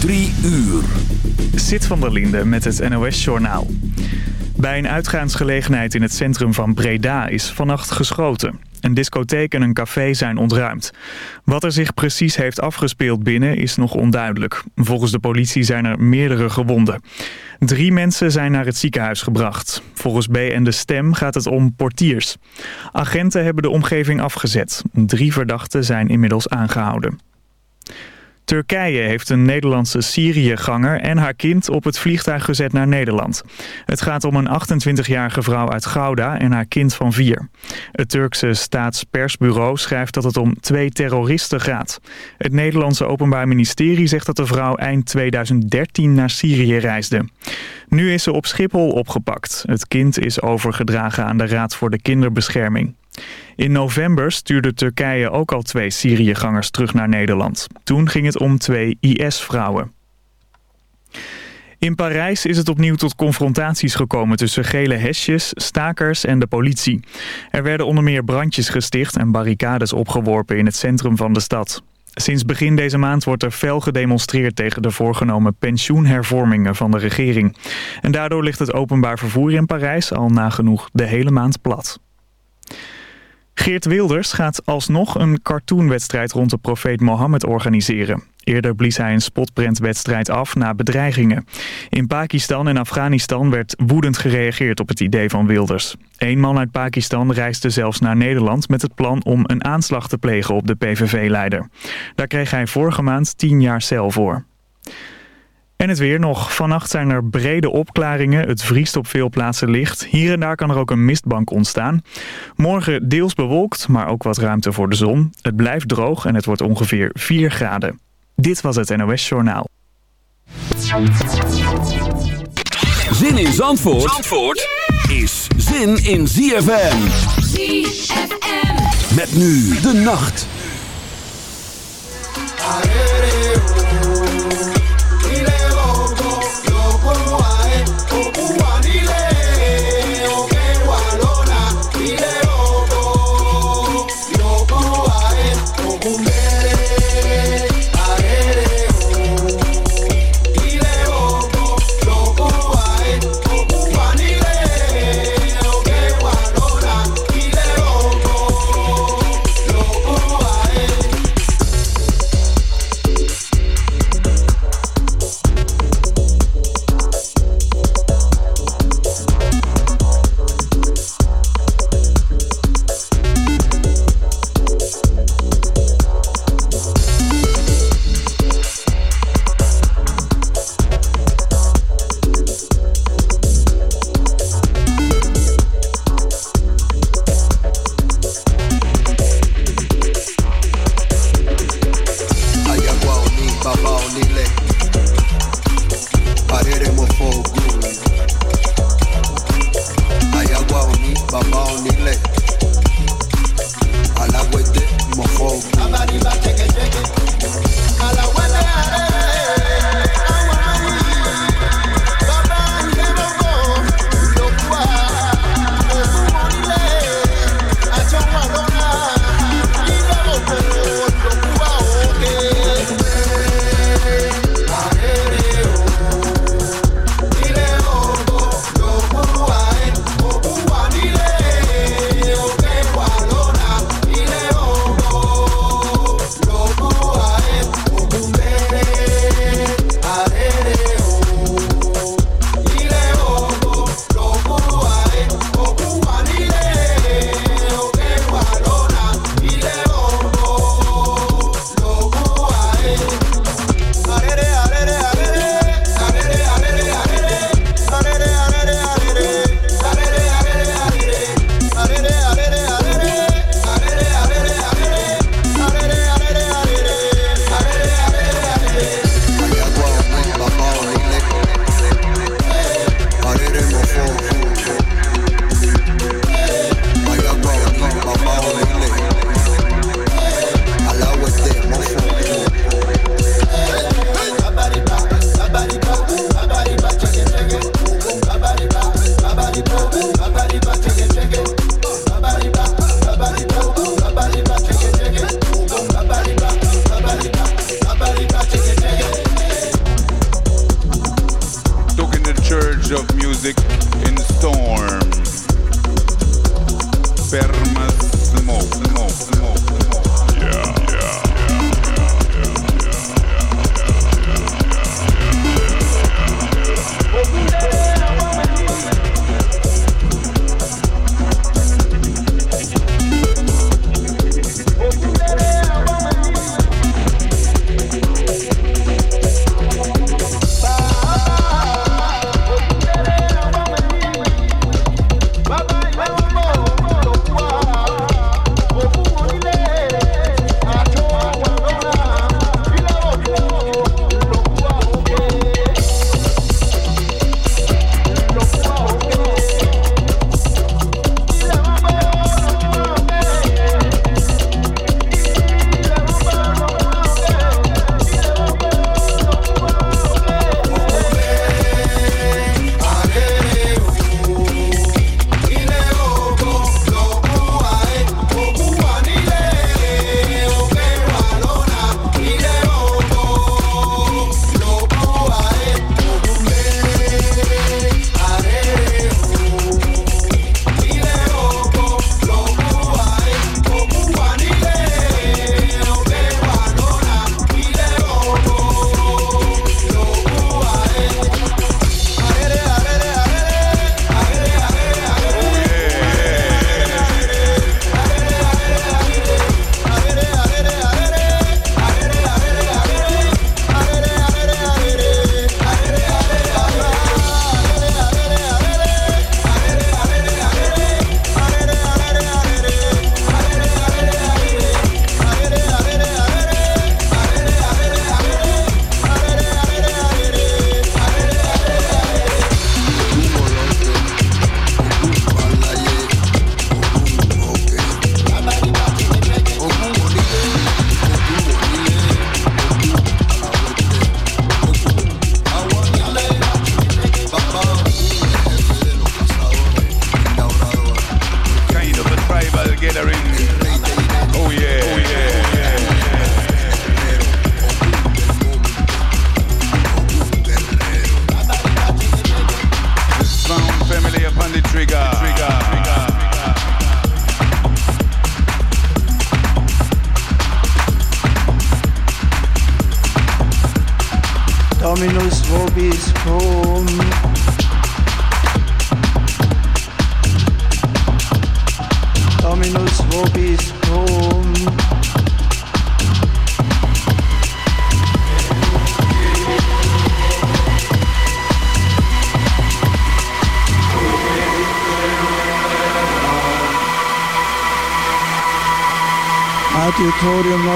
Drie uur. Zit van der Linde met het NOS-journaal. Bij een uitgaansgelegenheid in het centrum van Breda is vannacht geschoten. Een discotheek en een café zijn ontruimd. Wat er zich precies heeft afgespeeld binnen is nog onduidelijk. Volgens de politie zijn er meerdere gewonden. Drie mensen zijn naar het ziekenhuis gebracht. Volgens B en de Stem gaat het om portiers. Agenten hebben de omgeving afgezet. Drie verdachten zijn inmiddels aangehouden. Turkije heeft een Nederlandse Syriëganger en haar kind op het vliegtuig gezet naar Nederland. Het gaat om een 28-jarige vrouw uit Gouda en haar kind van vier. Het Turkse staatspersbureau schrijft dat het om twee terroristen gaat. Het Nederlandse Openbaar Ministerie zegt dat de vrouw eind 2013 naar Syrië reisde. Nu is ze op Schiphol opgepakt. Het kind is overgedragen aan de Raad voor de Kinderbescherming. In november stuurde Turkije ook al twee Syriëgangers terug naar Nederland. Toen ging het om twee IS-vrouwen. In Parijs is het opnieuw tot confrontaties gekomen tussen gele hesjes, stakers en de politie. Er werden onder meer brandjes gesticht en barricades opgeworpen in het centrum van de stad. Sinds begin deze maand wordt er fel gedemonstreerd tegen de voorgenomen pensioenhervormingen van de regering. En daardoor ligt het openbaar vervoer in Parijs al nagenoeg de hele maand plat. Geert Wilders gaat alsnog een cartoonwedstrijd rond de profeet Mohammed organiseren. Eerder blies hij een spotprentwedstrijd af na bedreigingen. In Pakistan en Afghanistan werd woedend gereageerd op het idee van Wilders. Eén man uit Pakistan reisde zelfs naar Nederland met het plan om een aanslag te plegen op de PVV-leider. Daar kreeg hij vorige maand tien jaar cel voor. En het weer nog. Vannacht zijn er brede opklaringen. Het vriest op veel plaatsen licht. Hier en daar kan er ook een mistbank ontstaan. Morgen deels bewolkt, maar ook wat ruimte voor de zon. Het blijft droog en het wordt ongeveer 4 graden. Dit was het NOS Journaal. Zin in Zandvoort, Zandvoort is zin in ZFM. ZFM. Met nu de nacht.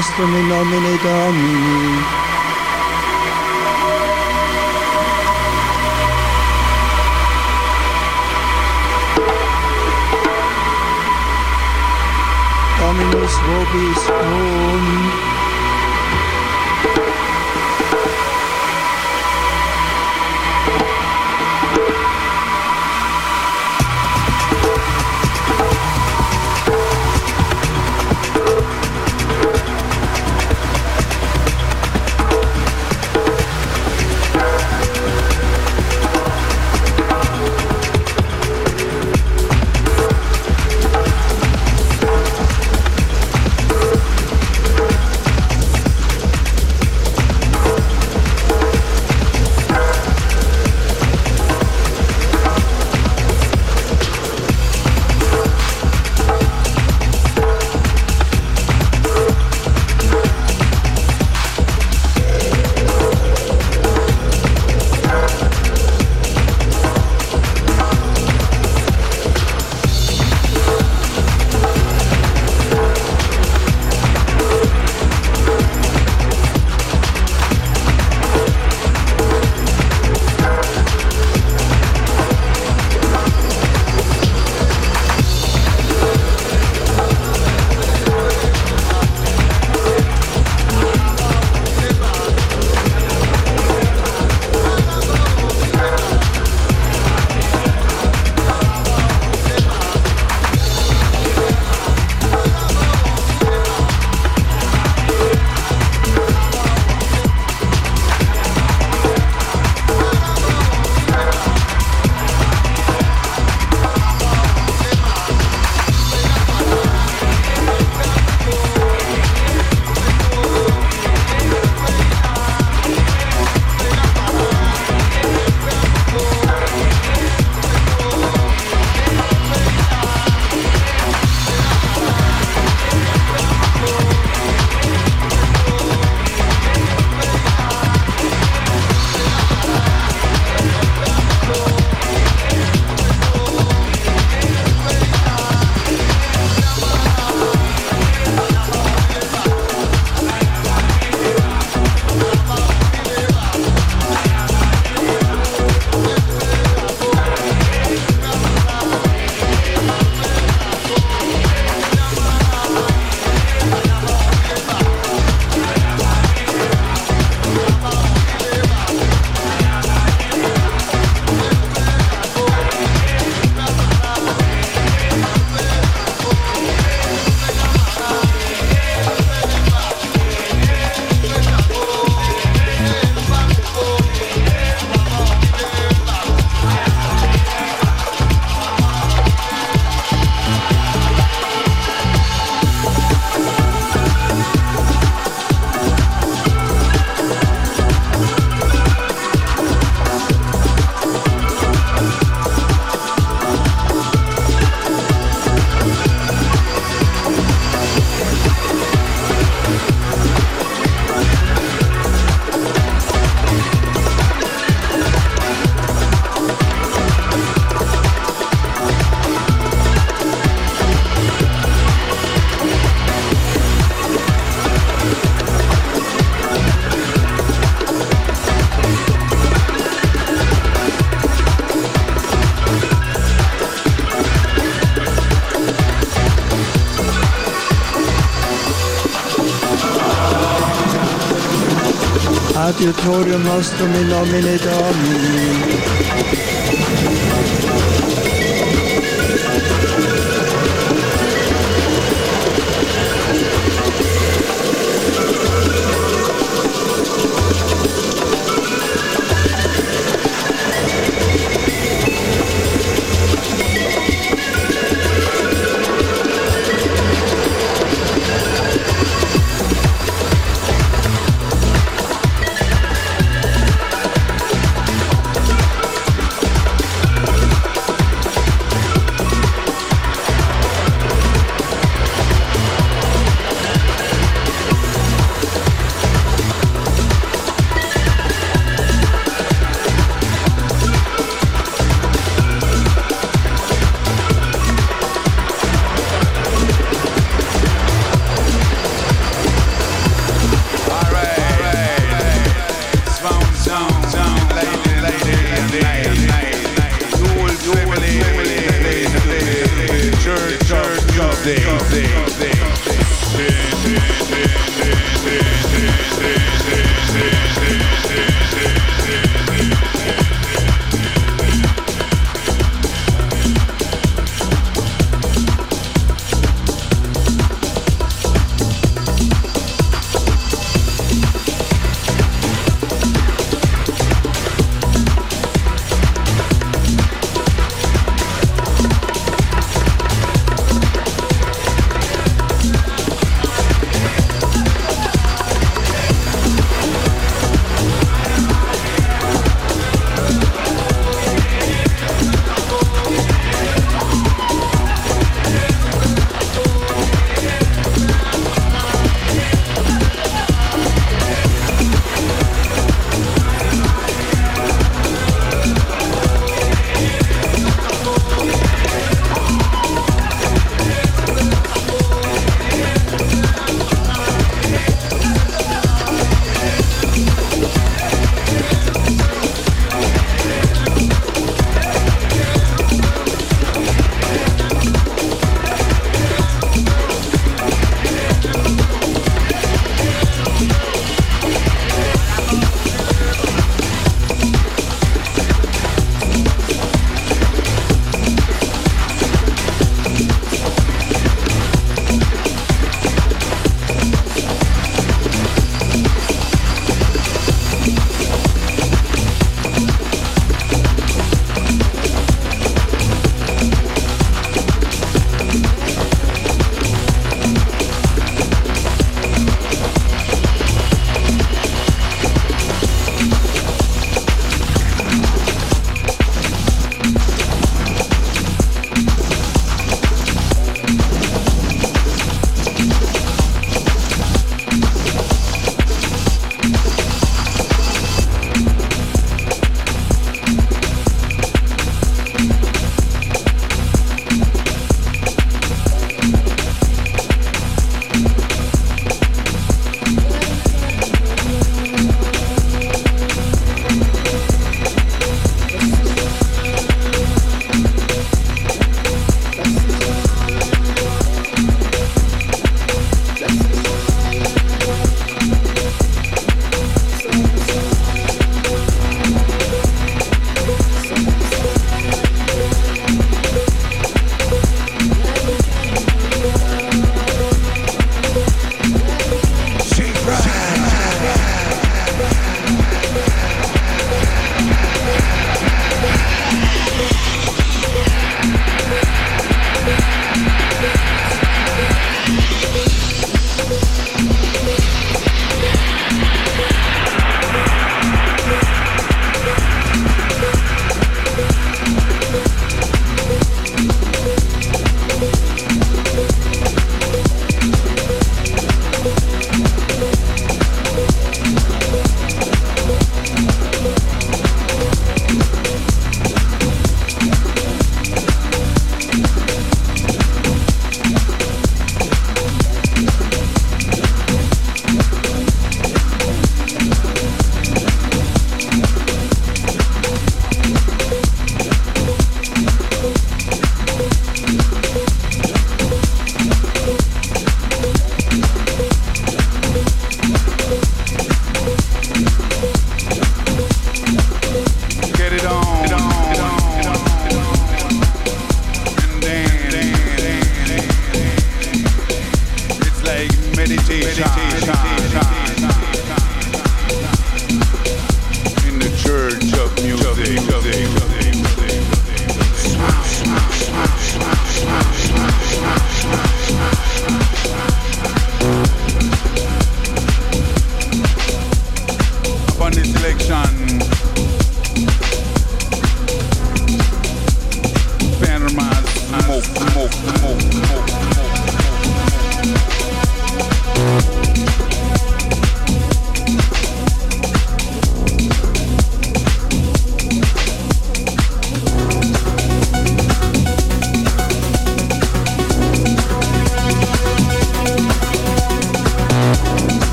Nostrum in nomine Domini. Dominus vobis cum adiutorium nostrum in nomine Domini.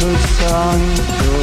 good song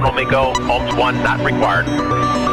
Miko, Holmes 1 not required.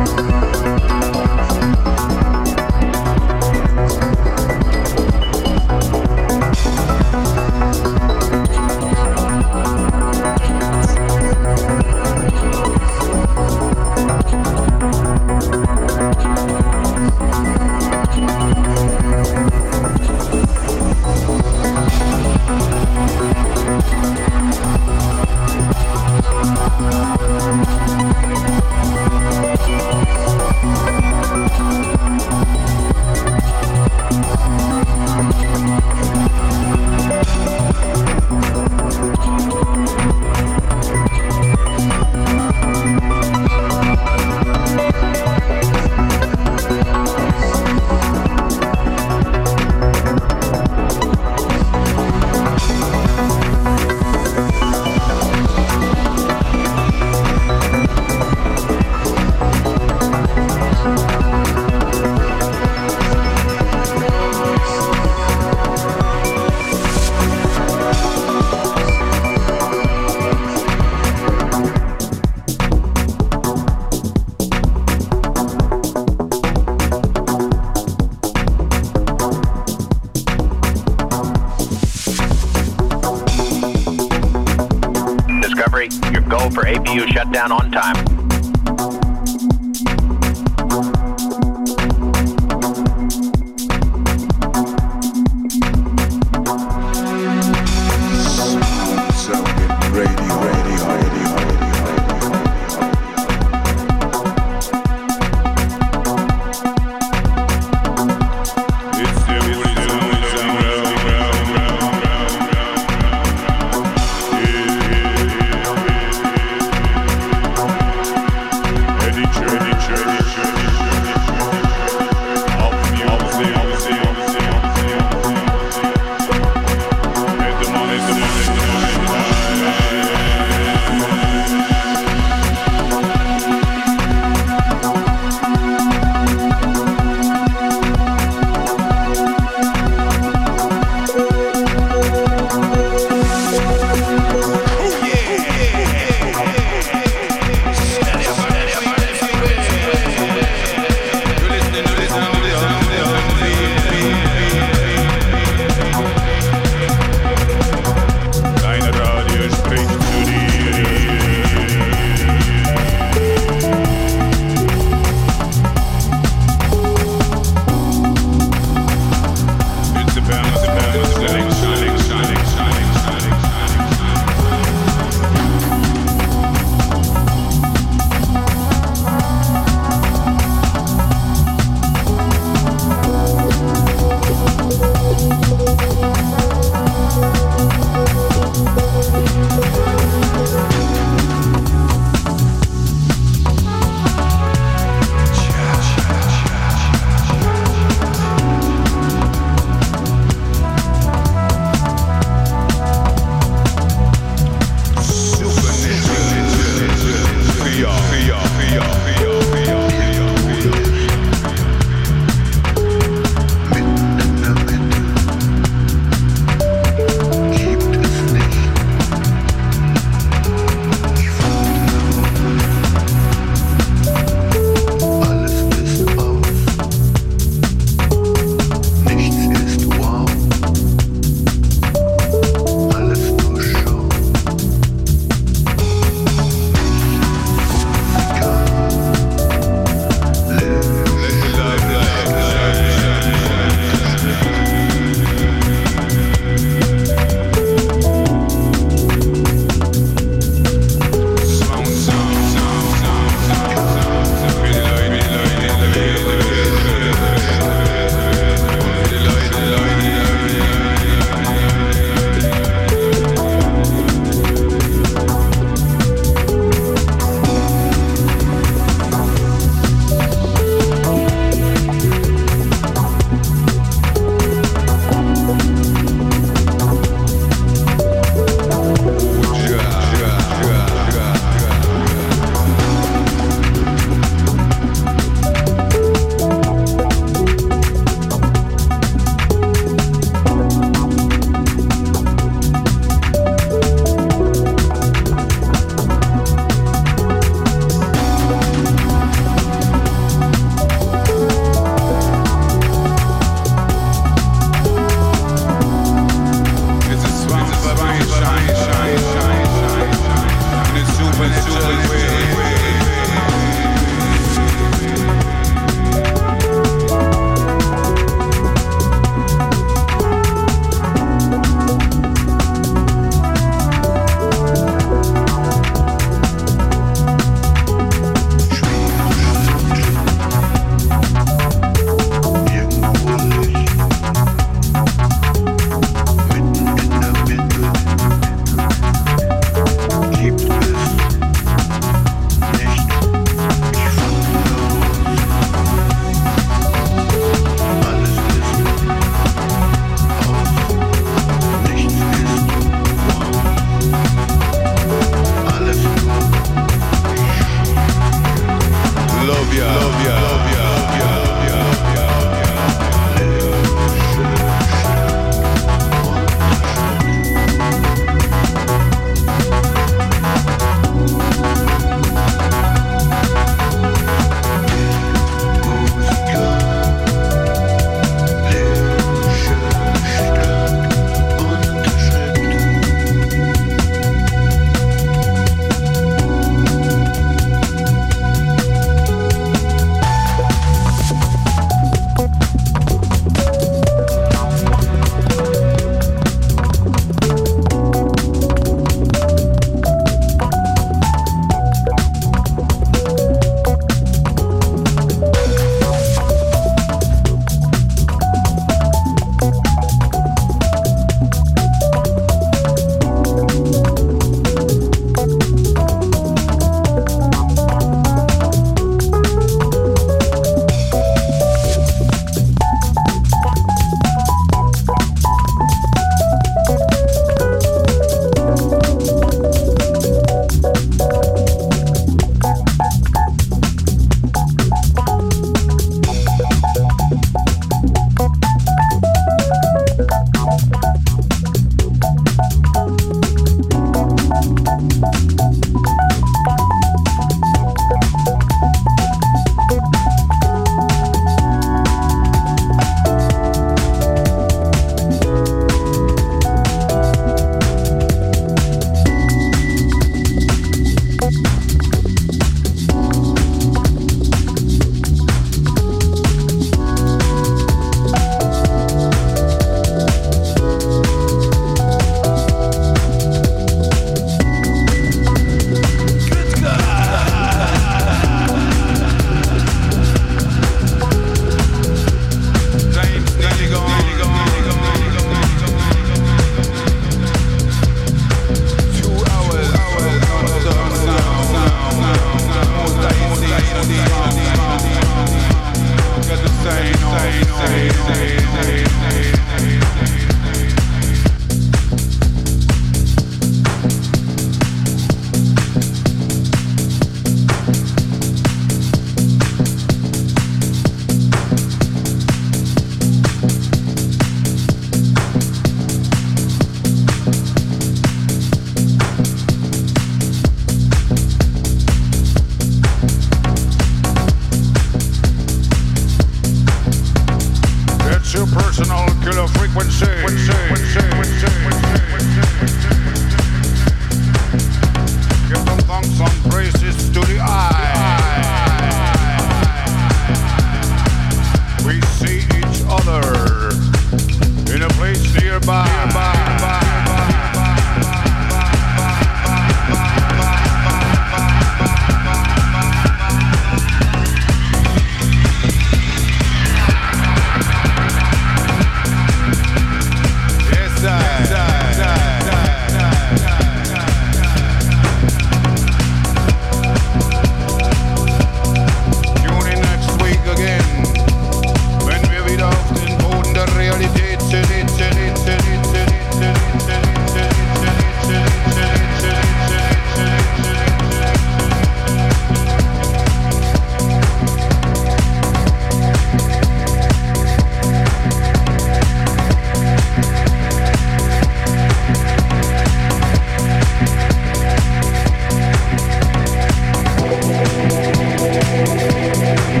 Thank